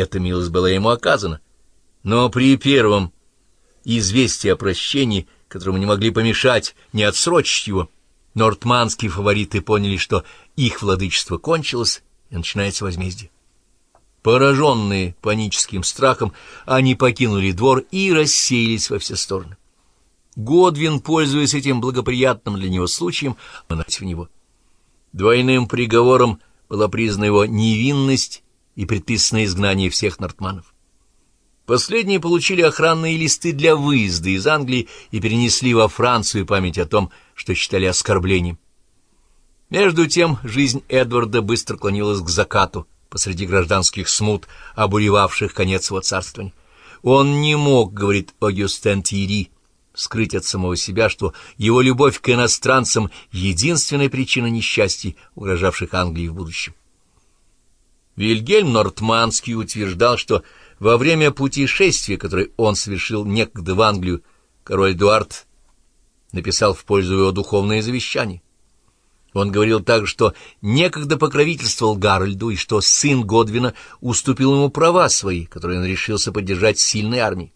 эта милость была ему оказана. Но при первом известии о прощении, которому не могли помешать, не отсрочить его, нортманские фавориты поняли, что их владычество кончилось, и начинается возмездие. Пораженные паническим страхом, они покинули двор и рассеялись во все стороны. Годвин, пользуясь этим благоприятным для него случаем, в него. Двойным приговором была признана его невинность и предписано изгнание всех нортманов. Последние получили охранные листы для выезда из Англии и перенесли во Францию память о том, что считали оскорблением. Между тем жизнь Эдварда быстро клонилась к закату посреди гражданских смут, обуревавших конец его царствования. Он не мог, говорит Огюстен Тири, скрыть от самого себя, что его любовь к иностранцам — единственная причина несчастий, угрожавших Англии в будущем. Вильгельм Нортманский утверждал, что во время путешествия, которое он совершил некогда в Англию, король Эдуард написал в пользу его духовное завещание. Он говорил также, что некогда покровительствовал Гарольду и что сын Годвина уступил ему права свои, которые он решился поддержать сильной армией.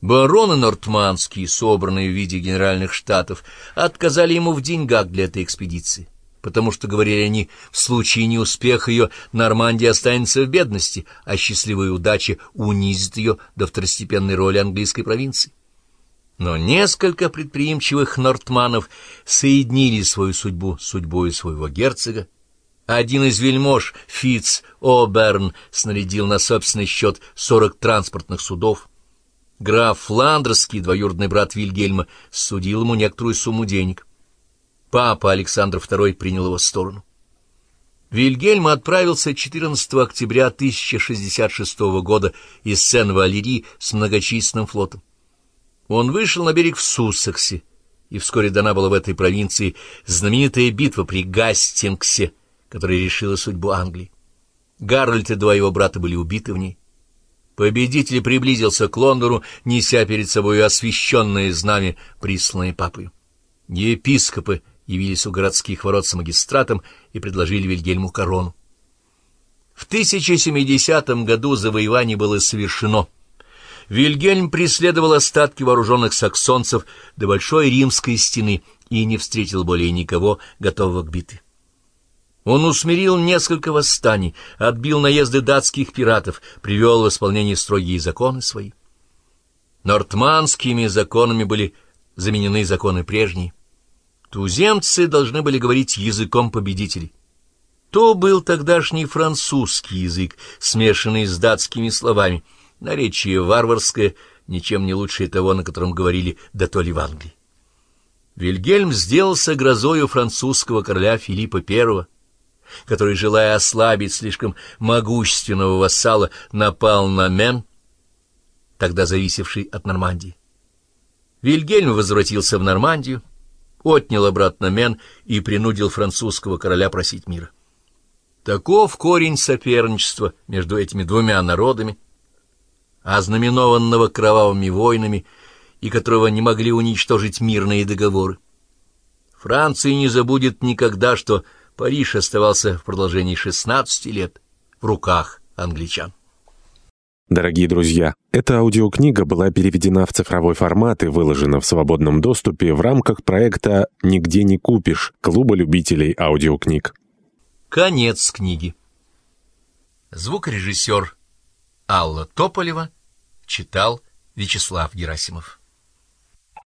Бароны Нортманские, собранные в виде генеральных штатов, отказали ему в деньгах для этой экспедиции, потому что, говорили они, в случае неуспеха ее Нормандия останется в бедности, а счастливая удача унизит ее до второстепенной роли английской провинции. Но несколько предприимчивых нортманов соединили свою судьбу с судьбой своего герцога. Один из вельмож, Фиц О'Берн, снарядил на собственный счет сорок транспортных судов. Граф Фландерский, двоюродный брат Вильгельма, судил ему некоторую сумму денег. Папа Александр II принял его сторону. Вильгельм отправился 14 октября 1066 года из Сен-Валери с многочисленным флотом. Он вышел на берег в Суссексе, и вскоре дана была в этой провинции знаменитая битва при Гастингсе, которая решила судьбу Англии. Гарольд и два его брата были убиты в ней. Победитель приблизился к Лондону, неся перед собой освященное знамя, присланное папой. Епископы явились у городских ворот с магистратом и предложили Вильгельму корону. В 1070 году завоевание было совершено — Вильгельм преследовал остатки вооруженных саксонцев до Большой Римской стены и не встретил более никого, готового к битве. Он усмирил несколько восстаний, отбил наезды датских пиратов, привел в исполнение строгие законы свои. Нортманскими законами были заменены законы прежние. Туземцы должны были говорить языком победителей. То был тогдашний французский язык, смешанный с датскими словами — наречие варварское, ничем не лучше того, на котором говорили да в Англии. Вильгельм сделался грозою французского короля Филиппа I, который, желая ослабить слишком могущественного вассала, напал на Мен, тогда зависевший от Нормандии. Вильгельм возвратился в Нормандию, отнял обратно Мен и принудил французского короля просить мира. Таков корень соперничества между этими двумя народами, ознаменованного кровавыми войнами и которого не могли уничтожить мирные договоры. Франция не забудет никогда, что Париж оставался в продолжении 16 лет в руках англичан. Дорогие друзья, эта аудиокнига была переведена в цифровой формат и выложена в свободном доступе в рамках проекта «Нигде не купишь» Клуба любителей аудиокниг. Конец книги. Звукорежиссер Алла Тополева Читал Вячеслав Герасимов